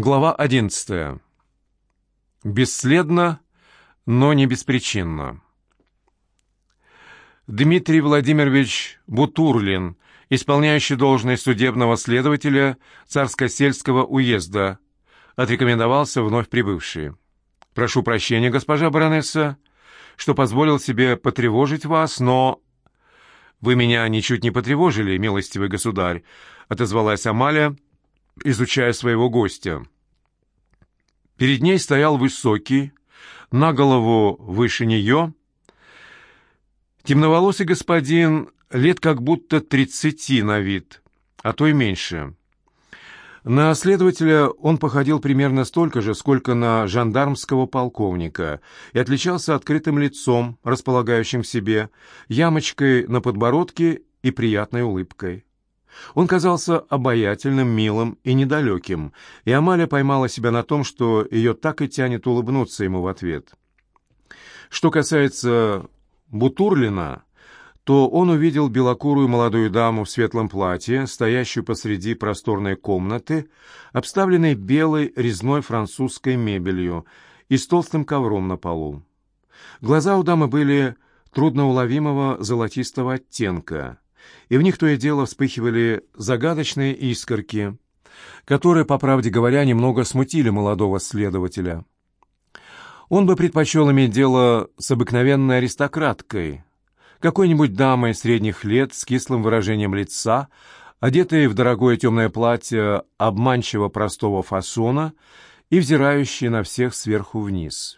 Глава 11. Бесследно, но не беспричинно. Дмитрий Владимирович Бутурлин, исполняющий должность судебного следователя Царско-сельского уезда, отрекомендовался вновь прибывший. «Прошу прощения, госпожа баронесса, что позволил себе потревожить вас, но...» «Вы меня ничуть не потревожили, милостивый государь», — отозвалась Амалия, изучая своего гостя. Перед ней стоял высокий, на голову выше нее, темноволосый господин лет как будто тридцати на вид, а то и меньше. На следователя он походил примерно столько же, сколько на жандармского полковника, и отличался открытым лицом, располагающим в себе, ямочкой на подбородке и приятной улыбкой. Он казался обаятельным, милым и недалеким, и Амалия поймала себя на том, что ее так и тянет улыбнуться ему в ответ. Что касается Бутурлина, то он увидел белокурую молодую даму в светлом платье, стоящую посреди просторной комнаты, обставленной белой резной французской мебелью и с толстым ковром на полу. Глаза у дамы были трудноуловимого золотистого оттенка, и в них то и дело вспыхивали загадочные искорки, которые, по правде говоря, немного смутили молодого следователя. Он бы предпочел иметь дело с обыкновенной аристократкой — какой-нибудь дамой средних лет с кислым выражением лица, одетой в дорогое темное платье обманчиво простого фасона и взирающей на всех сверху вниз.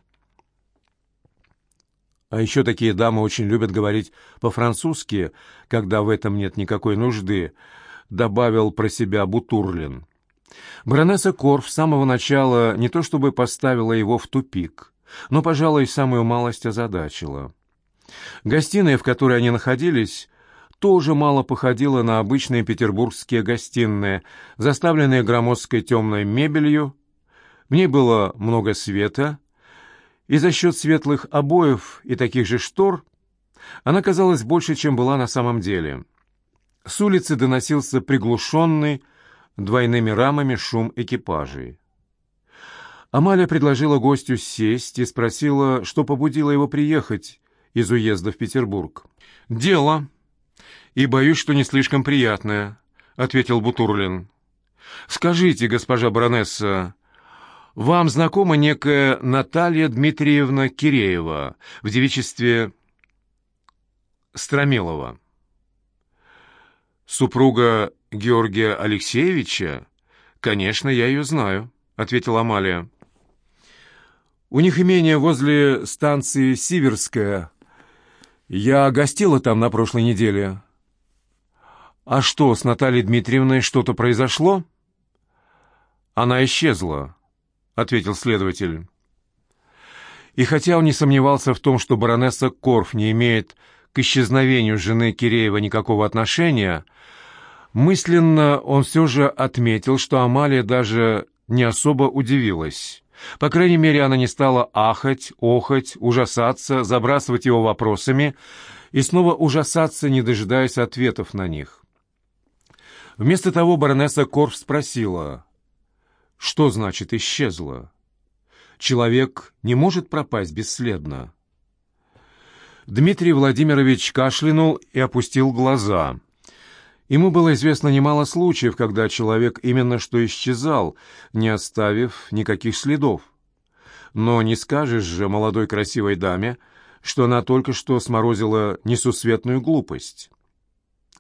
А еще такие дамы очень любят говорить по-французски, когда в этом нет никакой нужды, добавил про себя Бутурлин. Баронесса Корф с самого начала не то чтобы поставила его в тупик, но, пожалуй, самую малость озадачила. Гостиная, в которой они находились, тоже мало походила на обычные петербургские гостиные, заставленные громоздкой темной мебелью. В ней было много света, и за счет светлых обоев и таких же штор она казалась больше, чем была на самом деле. С улицы доносился приглушенный двойными рамами шум экипажей. Амалия предложила гостю сесть и спросила, что побудило его приехать, из уезда в Петербург. «Дело. И боюсь, что не слишком приятное», — ответил Бутурлин. «Скажите, госпожа баронесса, вам знакома некая Наталья Дмитриевна Киреева в девичестве Стромилова?» «Супруга Георгия Алексеевича? Конечно, я ее знаю», — ответила Амалия. «У них имение возле станции Сиверская, я гостила там на прошлой неделе. А что, с Натальей Дмитриевной что-то произошло? Она исчезла, ответил следователь. И хотя он не сомневался в том, что баронесса Корф не имеет к исчезновению жены Киреева никакого отношения, мысленно он все же отметил, что Амалия даже не особо удивилась. По крайней мере, она не стала ахать, охать, ужасаться, забрасывать его вопросами и снова ужасаться, не дожидаясь ответов на них. Вместо того баронесса Корф спросила, что значит «исчезла»? Человек не может пропасть бесследно. Дмитрий Владимирович кашлянул и опустил глаза — Ему было известно немало случаев, когда человек именно что исчезал, не оставив никаких следов. Но не скажешь же молодой красивой даме, что она только что сморозила несусветную глупость.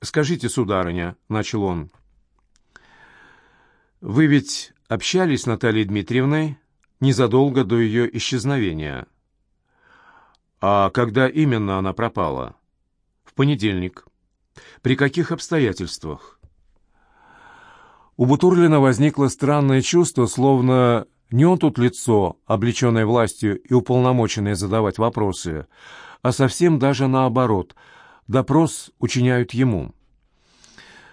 «Скажите, сударыня», — начал он, — «вы ведь общались с Натальей Дмитриевной незадолго до ее исчезновения?» «А когда именно она пропала?» «В понедельник». При каких обстоятельствах? У Бутурлина возникло странное чувство, словно не он тут лицо, облеченное властью и уполномоченное задавать вопросы, а совсем даже наоборот, допрос учиняют ему.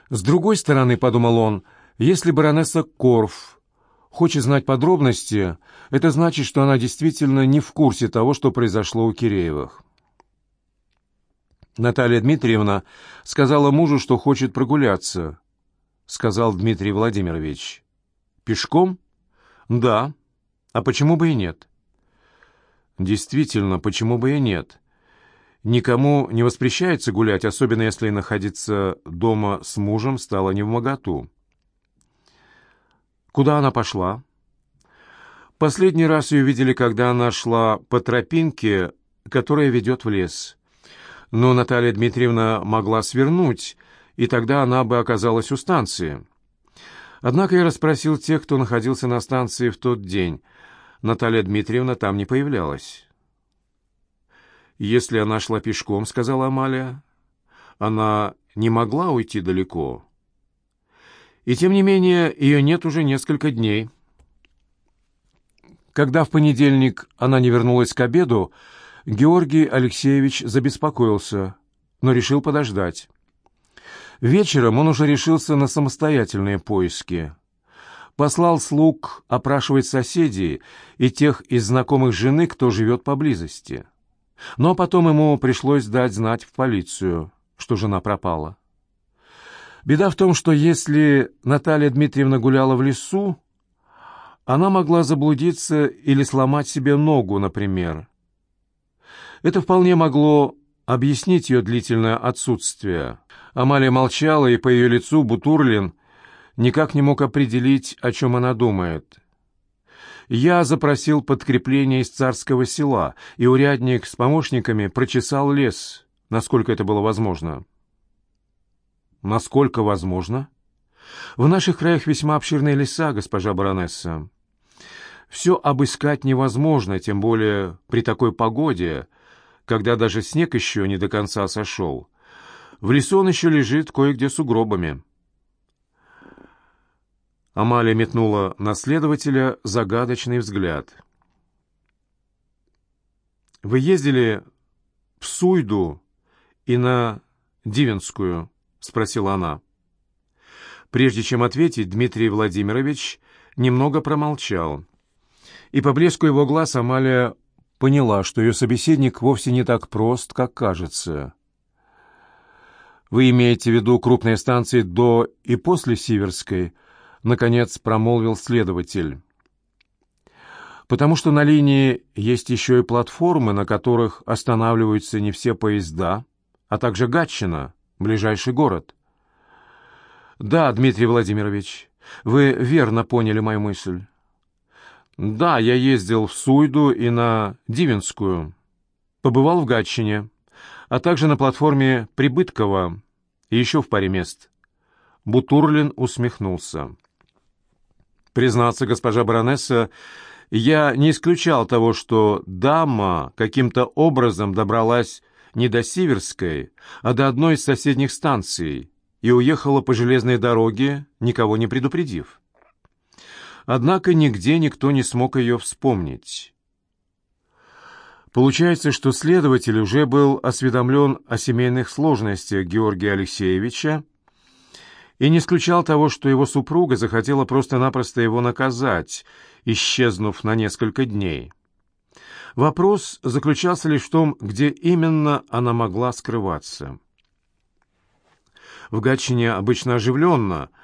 С другой стороны, подумал он, если баронесса Корф хочет знать подробности, это значит, что она действительно не в курсе того, что произошло у Киреевых. Наталья Дмитриевна сказала мужу, что хочет прогуляться, сказал Дмитрий Владимирович. Пешком? «Да. А почему бы и нет?» «Действительно, почему бы и нет?» Никому не воспрещается гулять, особенно если находиться дома с мужем стало не в моготу. Куда она пошла? Последний раз ее видели, когда она шла по тропинке, которая ведет в лес. Но Наталья Дмитриевна могла свернуть, и тогда она бы оказалась у станции. Однако я расспросил тех, кто находился на станции в тот день. Наталья Дмитриевна там не появлялась. «Если она шла пешком, — сказала Амалия, — она не могла уйти далеко. И тем не менее ее нет уже несколько дней». Когда в понедельник она не вернулась к обеду, Георгий Алексеевич забеспокоился, но решил подождать. Вечером он уже решился на самостоятельные поиски. Послал слуг опрашивать соседей и тех из знакомых жены, кто живет поблизости. Но потом ему пришлось дать знать в полицию, что жена пропала. Беда в том, что если Наталья Дмитриевна гуляла в лесу, она могла заблудиться или сломать себе ногу, например. Это вполне могло объяснить ее длительное отсутствие. Амалия молчала, и по ее лицу Бутурлин никак не мог определить, о чем она думает. Я запросил подкрепление из царского села, и урядник с помощниками прочесал лес, насколько это было возможно. Насколько возможно? В наших краях весьма обширные леса, госпожа баронесса. Все обыскать невозможно, тем более при такой погоде, когда даже снег еще не до конца сошел. В лесу он еще лежит кое-где сугробами. Амалия метнула на следователя загадочный взгляд. «Вы ездили в Суйду и на Дивенскую?» — спросила она. Прежде чем ответить, Дмитрий Владимирович немного промолчал — и по блеску его глаз Амалия поняла, что ее собеседник вовсе не так прост, как кажется. «Вы имеете в виду крупные станции до и после Сиверской?» — наконец промолвил следователь. «Потому что на линии есть еще и платформы, на которых останавливаются не все поезда, а также Гатчина, ближайший город». «Да, Дмитрий Владимирович, вы верно поняли мою мысль». «Да, я ездил в Суйду и на Дивинскую. Побывал в Гатчине, а также на платформе Прибыткова и еще в паре мест». Бутурлин усмехнулся. «Признаться, госпожа баронесса, я не исключал того, что дама каким-то образом добралась не до Сиверской, а до одной из соседних станций и уехала по железной дороге, никого не предупредив». Однако нигде никто не смог ее вспомнить. Получается, что следователь уже был осведомлен о семейных сложностях Георгия Алексеевича и не исключал того, что его супруга захотела просто-напросто его наказать, исчезнув на несколько дней. Вопрос заключался лишь в том, где именно она могла скрываться. В Гатчине обычно оживленно –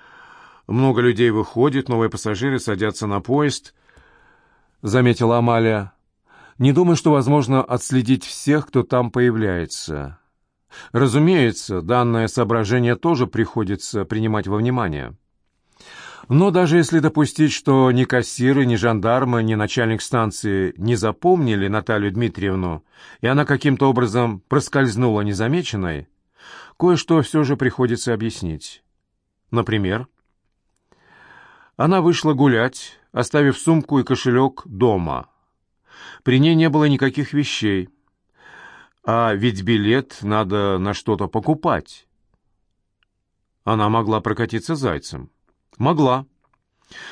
много людей выходит, новые пассажиры садятся на поезд, — заметила Амалия. Не думаю, что возможно отследить всех, кто там появляется. Разумеется, данное соображение тоже приходится принимать во внимание. Но даже если допустить, что ни кассиры, ни жандармы, ни начальник станции не запомнили Наталью Дмитриевну, и она каким-то образом проскользнула незамеченной, кое-что все же приходится объяснить. Например, она вышла гулять, оставив сумку и кошелек дома. При ней не было никаких вещей. А ведь билет надо на что-то покупать. Она могла прокатиться зайцем. Могла.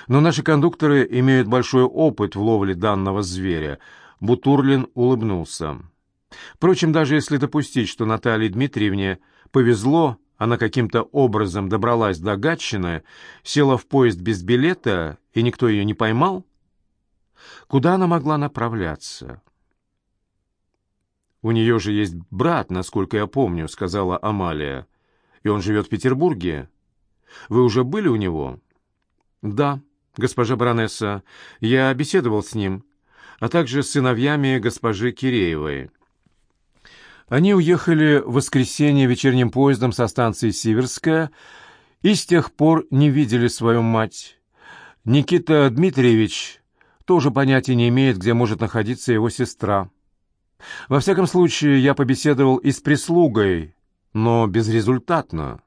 Но наши кондукторы имеют большой опыт в ловле данного зверя. Бутурлин улыбнулся. Впрочем, даже если допустить, что Наталье Дмитриевне повезло она каким-то образом добралась до Гатчины, села в поезд без билета, и никто ее не поймал? Куда она могла направляться? «У нее же есть брат, насколько я помню», — сказала Амалия. «И он живет в Петербурге. Вы уже были у него?» «Да», госпожа баронесса. Я беседовал с ним, а также с сыновьями госпожи Киреевой. Они уехали в воскресенье вечерним поездом со станции Сиверская и с тех пор не видели свою мать. Никита Дмитриевич тоже понятия не имеет, где может находиться его сестра. Во всяком случае, я побеседовал и с прислугой, но безрезультатно.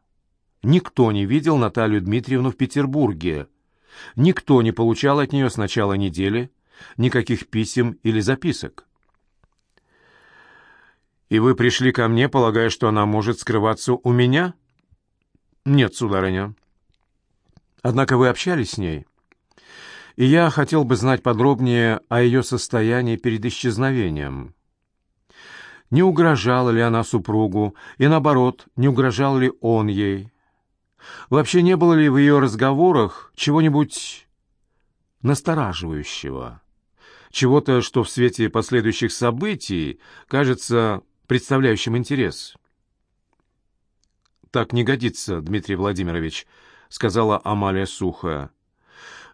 Никто не видел Наталью Дмитриевну в Петербурге. Никто не получал от нее с начала недели никаких писем или записок. «И вы пришли ко мне, полагая, что она может скрываться у меня?» «Нет, сударыня». «Однако вы общались с ней?» «И я хотел бы знать подробнее о ее состоянии перед исчезновением». Не угрожала ли она супругу, и наоборот, не угрожал ли он ей? Вообще не было ли в ее разговорах чего-нибудь настораживающего? Чего-то, что в свете последующих событий кажется представляющим интерес? «Так не годится, Дмитрий Владимирович», — сказала Амалия сухо.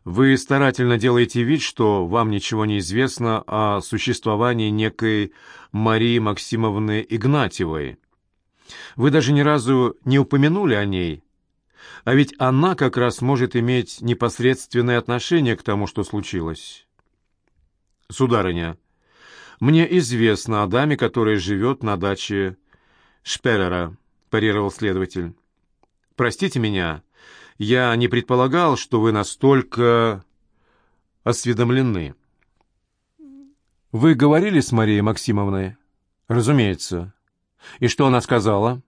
«Вы старательно делаете вид, что вам ничего не известно о существовании некой Марии Максимовны Игнатьевой. Вы даже ни разу не упомянули о ней, а ведь она как раз может иметь непосредственное отношение к тому, что случилось. Сударыня, мне известно о даме, которая живет на даче Шперера, парировал следователь. Простите меня, я не предполагал, что вы настолько осведомлены. Вы говорили с Марией Максимовной? Разумеется. И что она сказала?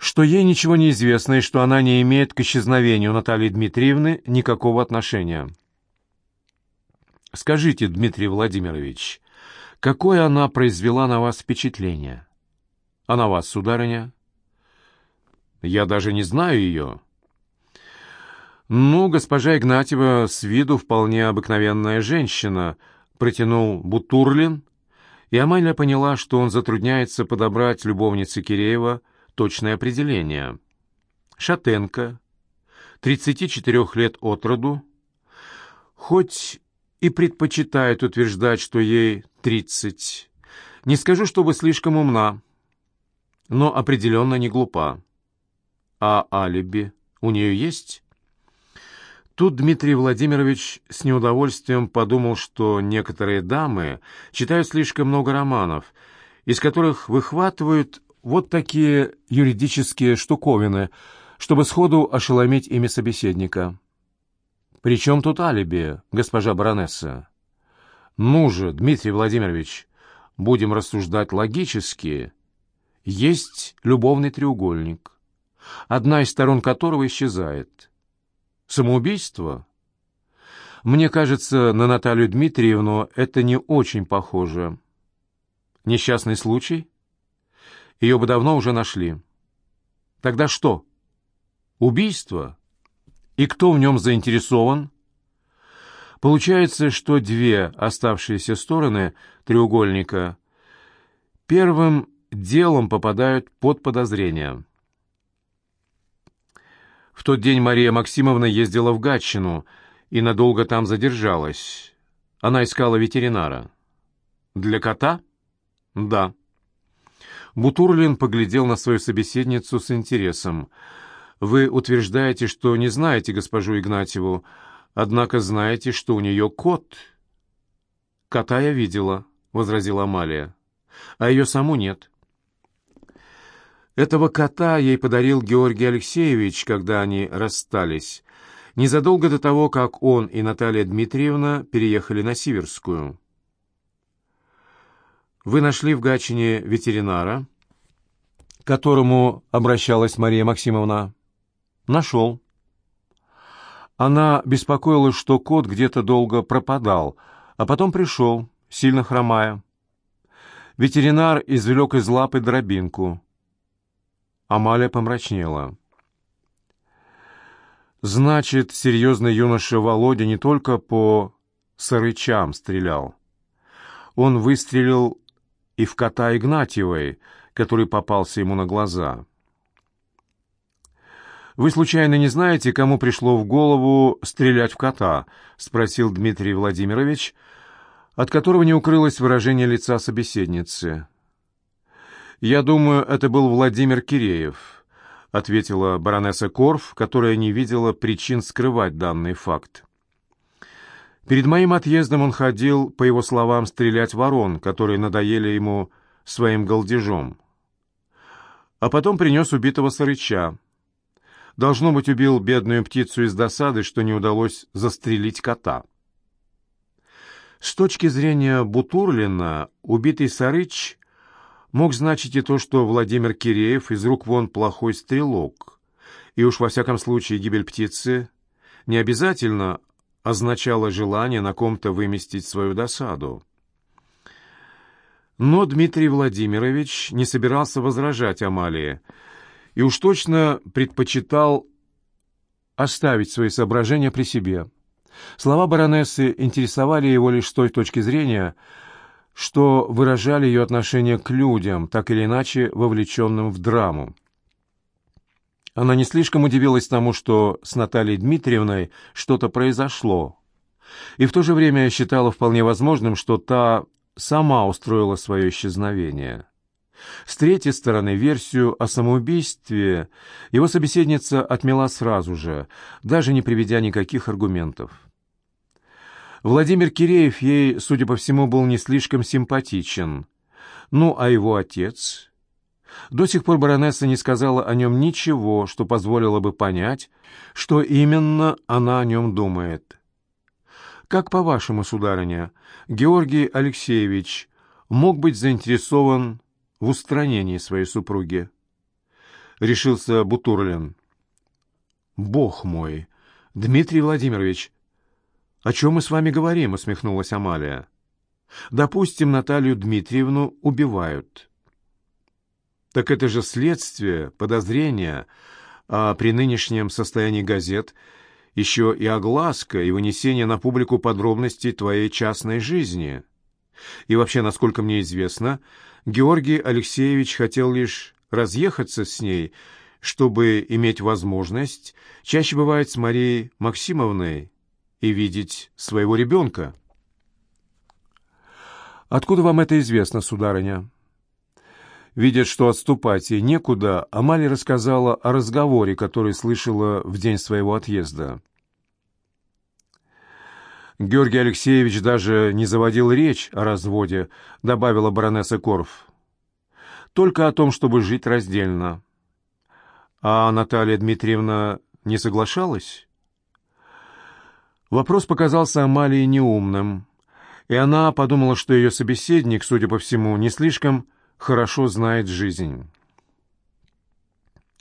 Что ей ничего не известно и что она не имеет к исчезновению Натальи Дмитриевны никакого отношения. Скажите, Дмитрий Владимирович, какое она произвела на вас впечатление? А на вас, сударыня? Я даже не знаю ее. Ну, госпожа Игнатьева с виду вполне обыкновенная женщина, протянул Бутурлин, и Амалия поняла, что он затрудняется подобрать любовнице Киреева точное определение. Шатенко, 34 лет от роду, хоть и предпочитает утверждать, что ей 30. Не скажу, чтобы слишком умна, но определенно не глупа. А алиби у нее есть? Тут Дмитрий Владимирович с неудовольствием подумал, что некоторые дамы читают слишком много романов, из которых выхватывают вот такие юридические штуковины, чтобы сходу ошеломить ими собеседника. «При чем тут алиби, госпожа баронесса?» «Ну же, Дмитрий Владимирович, будем рассуждать логически. Есть любовный треугольник, одна из сторон которого исчезает. Самоубийство?» Мне кажется, на Наталью Дмитриевну это не очень похоже. Несчастный случай? Ее бы давно уже нашли. Тогда что? Убийство? И кто в нем заинтересован? Получается, что две оставшиеся стороны треугольника первым делом попадают под подозрение. В тот день Мария Максимовна ездила в Гатчину и надолго там задержалась. Она искала ветеринара. «Для кота?» «Да». Бутурлин поглядел на свою собеседницу с интересом. «Вы утверждаете, что не знаете госпожу Игнатьеву, однако знаете, что у нее кот». «Кота я видела», — возразила Амалия, — «а ее саму нет». Этого кота ей подарил Георгий Алексеевич, когда они расстались, незадолго до того, как он и Наталья Дмитриевна переехали на Сиверскую. Вы нашли в Гатчине ветеринара, к которому обращалась Мария Максимовна? Нашел. Она беспокоилась, что кот где-то долго пропадал, а потом пришел, сильно хромая. Ветеринар извлек из лапы дробинку. Амалия помрачнела. Значит, серьезный юноша Володя не только по сырычам стрелял. Он выстрелил и в кота Игнатьевой, который попался ему на глаза. «Вы случайно не знаете, кому пришло в голову стрелять в кота?» — спросил Дмитрий Владимирович, от которого не укрылось выражение лица собеседницы. «Я думаю, это был Владимир Киреев», — ответила баронесса Корф, которая не видела причин скрывать данный факт. Перед моим отъездом он ходил, по его словам, стрелять ворон, которые надоели ему своим голдежом. А потом принес убитого сарыча. Должно быть, убил бедную птицу из досады, что не удалось застрелить кота. С точки зрения Бутурлина, убитый Сарыч мог значить и то, что Владимир Киреев из рук вон плохой стрелок, и уж во всяком случае гибель птицы не обязательно означала желание на ком-то выместить свою досаду. Но Дмитрий Владимирович не собирался возражать Амалии, и уж точно предпочитал оставить свои соображения при себе. Слова баронессы интересовали его лишь с той точки зрения, что выражали ее отношение к людям, так или иначе вовлеченным в драму. Она не слишком удивилась тому, что с Натальей Дмитриевной что-то произошло, и в то же время считала вполне возможным, что та сама устроила свое исчезновение. С третьей стороны, версию о самоубийстве его собеседница отмела сразу же, даже не приведя никаких аргументов. Владимир Киреев ей, судя по всему, был не слишком симпатичен. Ну, а его отец... До сих пор баронесса не сказала о нем ничего, что позволило бы понять, что именно она о нем думает. Как по-вашему, сударыня, Георгий Алексеевич мог быть заинтересован в устранении своей супруги. Решился Бутурлин. «Бог мой! Дмитрий Владимирович, о чем мы с вами говорим?» — усмехнулась Амалия. «Допустим, Наталью Дмитриевну убивают». «Так это же следствие, подозрение, а при нынешнем состоянии газет еще и огласка и вынесение на публику подробностей твоей частной жизни. И вообще, насколько мне известно, — Георгий Алексеевич хотел лишь разъехаться с ней, чтобы иметь возможность чаще бывать с Марией Максимовной и видеть своего ребенка. «Откуда вам это известно, сударыня?» Видя, что отступать ей некуда, Амалия рассказала о разговоре, который слышала в день своего отъезда. Георгий Алексеевич даже не заводил речь о разводе, добавила баронесса Корф. Только о том, чтобы жить раздельно. А Наталья Дмитриевна не соглашалась? Вопрос показался Амалии неумным, и она подумала, что ее собеседник, судя по всему, не слишком хорошо знает жизнь.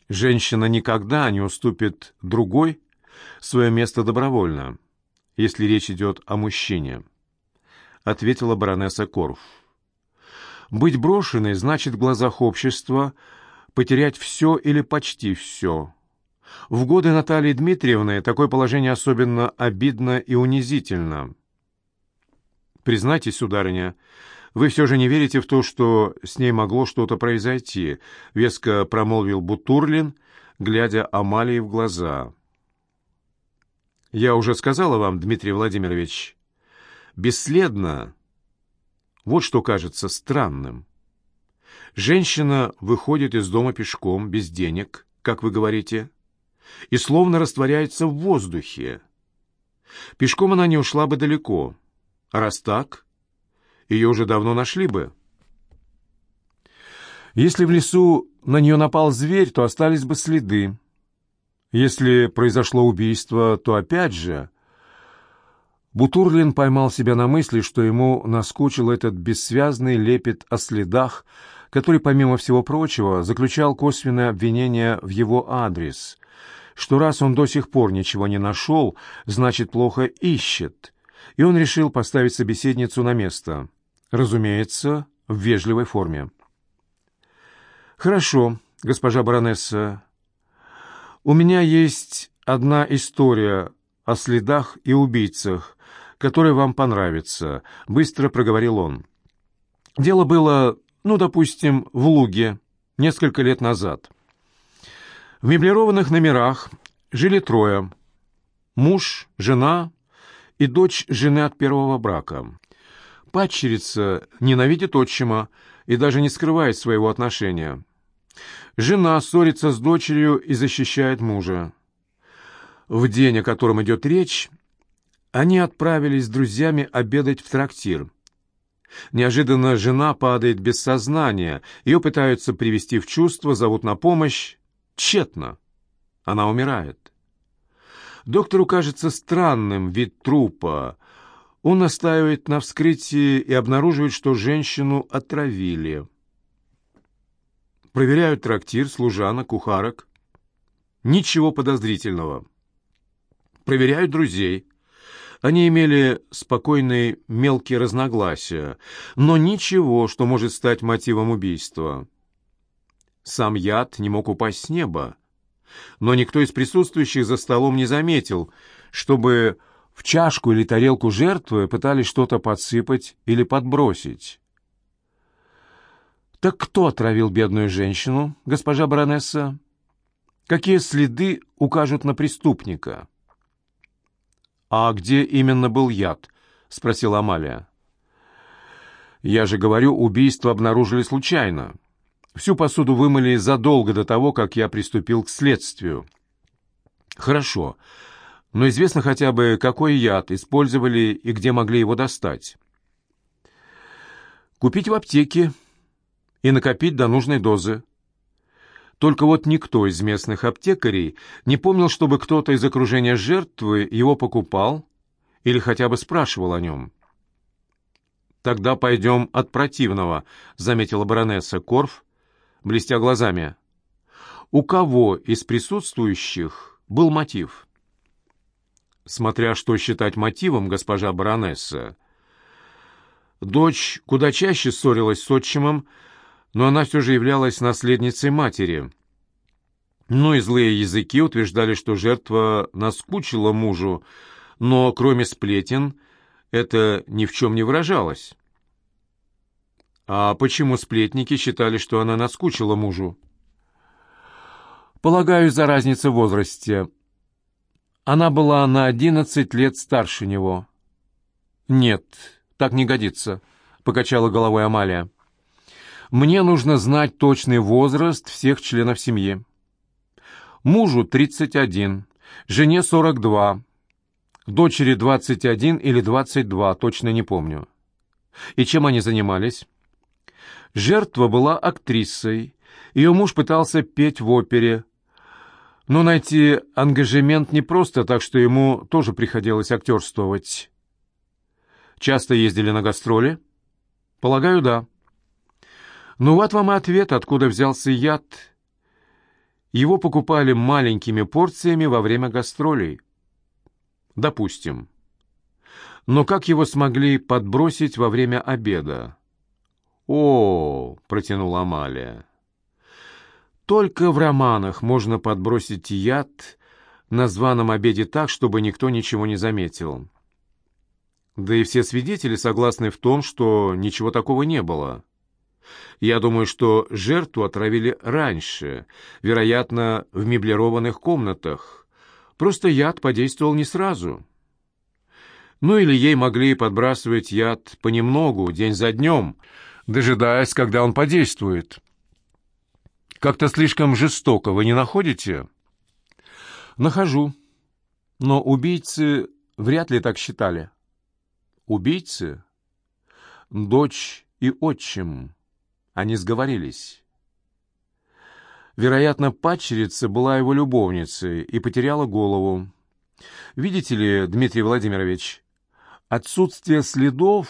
Женщина никогда не уступит другой свое место добровольно если речь идет о мужчине», — ответила баронесса Корф. «Быть брошенной значит в глазах общества потерять все или почти все. В годы Натальи Дмитриевны такое положение особенно обидно и унизительно. Признайтесь, сударыня, вы все же не верите в то, что с ней могло что-то произойти», — веско промолвил Бутурлин, глядя Амалии в глаза. Я уже сказала вам, Дмитрий Владимирович, бесследно. Вот что кажется странным. Женщина выходит из дома пешком, без денег, как вы говорите, и словно растворяется в воздухе. Пешком она не ушла бы далеко, а раз так, ее уже давно нашли бы. Если в лесу на нее напал зверь, то остались бы следы. Если произошло убийство, то опять же... Бутурлин поймал себя на мысли, что ему наскучил этот бессвязный лепет о следах, который, помимо всего прочего, заключал косвенное обвинение в его адрес, что раз он до сих пор ничего не нашел, значит, плохо ищет, и он решил поставить собеседницу на место, разумеется, в вежливой форме. «Хорошо, госпожа баронесса, у меня есть одна история о следах и убийцах, которая вам понравится», — быстро проговорил он. «Дело было, ну, допустим, в Луге, несколько лет назад. В меблированных номерах жили трое. Муж, жена и дочь жены от первого брака. Падчерица ненавидит отчима и даже не скрывает своего отношения. Жена ссорится с дочерью и защищает мужа. В день, о котором идет речь, они отправились с друзьями обедать в трактир. Неожиданно жена падает без сознания, ее пытаются привести в чувство, зовут на помощь. Тщетно. Она умирает. Доктору кажется странным вид трупа. Он настаивает на вскрытии и обнаруживает, что женщину отравили. Проверяют трактир, служанок, кухарок. Ничего подозрительного. Проверяют друзей. Они имели спокойные мелкие разногласия, но ничего, что может стать мотивом убийства. Сам яд не мог упасть с неба но никто из присутствующих за столом не заметил, чтобы в чашку или тарелку жертвы пытались что-то подсыпать или подбросить. «Так кто отравил бедную женщину, госпожа баронесса? Какие следы укажут на преступника?» «А где именно был яд?» — спросила Амалия. «Я же говорю, убийство обнаружили случайно. Всю посуду вымыли задолго до того, как я приступил к следствию. Хорошо, но известно хотя бы, какой яд использовали и где могли его достать. Купить в аптеке и накопить до нужной дозы. Только вот никто из местных аптекарей не помнил, чтобы кто-то из окружения жертвы его покупал или хотя бы спрашивал о нем. «Тогда пойдем от противного», — заметила баронесса Корф, блестя глазами. «У кого из присутствующих был мотив?» «Смотря что считать мотивом, госпожа баронесса. Дочь куда чаще ссорилась с отчимом, но она все же являлась наследницей матери». Ну и злые языки утверждали, что жертва наскучила мужу, но кроме сплетен это ни в чем не выражалось. А почему сплетники считали, что она наскучила мужу? Полагаю, из-за разницы в возрасте. Она была на одиннадцать лет старше него. Нет, так не годится, покачала головой Амалия. Мне нужно знать точный возраст всех членов семьи. Мужу 31, жене 42, дочери 21 или 22, точно не помню. И чем они занимались? Жертва была актрисой. Ее муж пытался петь в опере. Но найти ангажемент непросто, так что ему тоже приходилось актерствовать. Часто ездили на гастроли? Полагаю, да. Ну вот вам и ответ, откуда взялся яд. Его покупали маленькими порциями во время гастролей. Допустим. Но как его смогли подбросить во время обеда? «О!» — протянула Амалия. «Только в романах можно подбросить яд на званом обеде так, чтобы никто ничего не заметил. Да и все свидетели согласны в том, что ничего такого не было. Я думаю, что жертву отравили раньше, вероятно, в меблированных комнатах. Просто яд подействовал не сразу». Ну или ей могли подбрасывать яд понемногу, день за днем — дожидаясь, когда он подействует. Как-то слишком жестоко, вы не находите? Нахожу. Но убийцы вряд ли так считали. Убийцы? Дочь и отчим. Они сговорились. Вероятно, падчерица была его любовницей и потеряла голову. Видите ли, Дмитрий Владимирович, отсутствие следов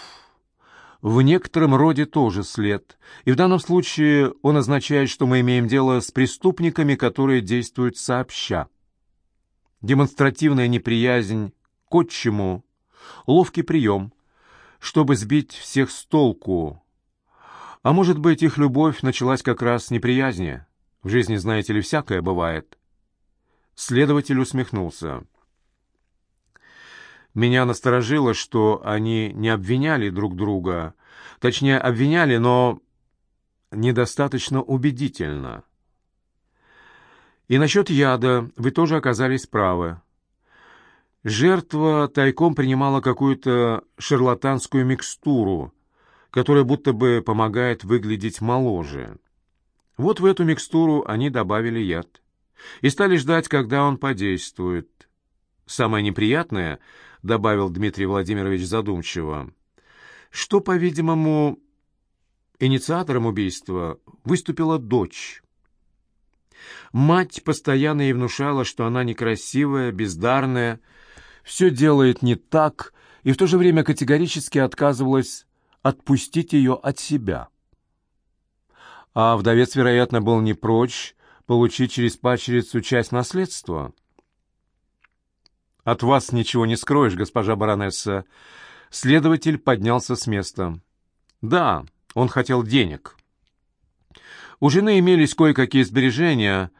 в некотором роде тоже след, и в данном случае он означает, что мы имеем дело с преступниками, которые действуют сообща. Демонстративная неприязнь к отчиму, ловкий прием, чтобы сбить всех с толку. А может быть, их любовь началась как раз с неприязни? В жизни, знаете ли, всякое бывает. Следователь усмехнулся. Меня насторожило, что они не обвиняли друг друга. Точнее, обвиняли, но недостаточно убедительно. И насчет яда вы тоже оказались правы. Жертва тайком принимала какую-то шарлатанскую микстуру, которая будто бы помогает выглядеть моложе. Вот в эту микстуру они добавили яд и стали ждать, когда он подействует. Самое неприятное, — добавил Дмитрий Владимирович задумчиво, — что, по-видимому, инициатором убийства выступила дочь. Мать постоянно ей внушала, что она некрасивая, бездарная, все делает не так, и в то же время категорически отказывалась отпустить ее от себя. А вдовец, вероятно, был не прочь получить через пачерицу часть наследства. «От вас ничего не скроешь, госпожа баронесса». Следователь поднялся с места. «Да, он хотел денег». У жены имелись кое-какие сбережения,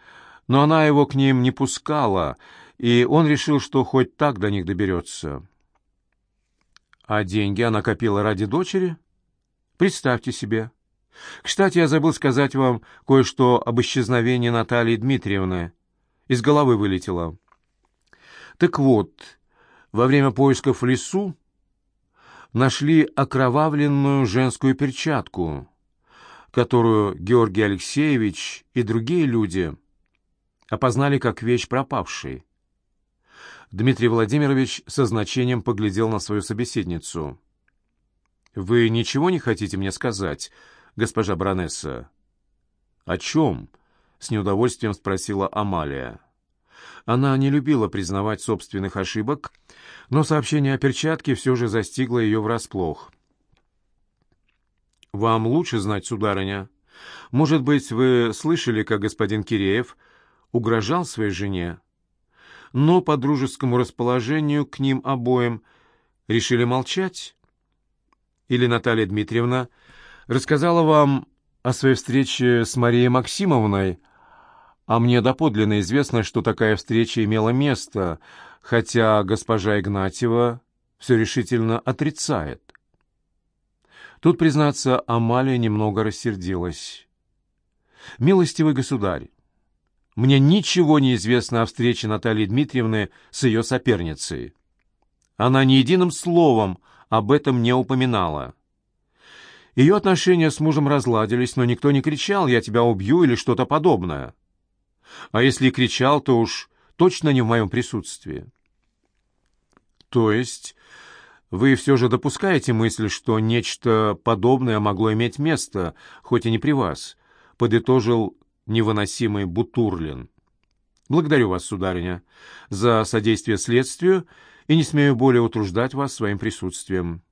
но она его к ним не пускала, и он решил, что хоть так до них доберется. А деньги она копила ради дочери? Представьте себе. Кстати, я забыл сказать вам кое-что об исчезновении Натальи Дмитриевны. Из головы вылетело. Так вот, во время поисков в лесу нашли окровавленную женскую перчатку, которую Георгий Алексеевич и другие люди опознали как вещь пропавшей. Дмитрий Владимирович со значением поглядел на свою собеседницу. «Вы ничего не хотите мне сказать, госпожа баронесса?» «О чем?» — с неудовольствием спросила Амалия. Она не любила признавать собственных ошибок, но сообщение о перчатке все же застигло ее врасплох. «Вам лучше знать, сударыня. Может быть, вы слышали, как господин Киреев угрожал своей жене, но по дружескому расположению к ним обоим решили молчать? Или Наталья Дмитриевна рассказала вам о своей встрече с Марией Максимовной, а мне доподлинно известно, что такая встреча имела место, хотя госпожа Игнатьева все решительно отрицает. Тут, признаться, Амалия немного рассердилась. «Милостивый государь, мне ничего не известно о встрече Натальи Дмитриевны с ее соперницей. Она ни единым словом об этом не упоминала. Ее отношения с мужем разладились, но никто не кричал «я тебя убью» или что-то подобное. А если и кричал, то уж точно не в моем присутствии. То есть вы все же допускаете мысль, что нечто подобное могло иметь место, хоть и не при вас, подытожил невыносимый Бутурлин. Благодарю вас, сударыня, за содействие следствию и не смею более утруждать вас своим присутствием.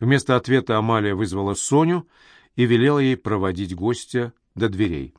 Вместо ответа Амалия вызвала Соню и велела ей проводить гостя до дверей.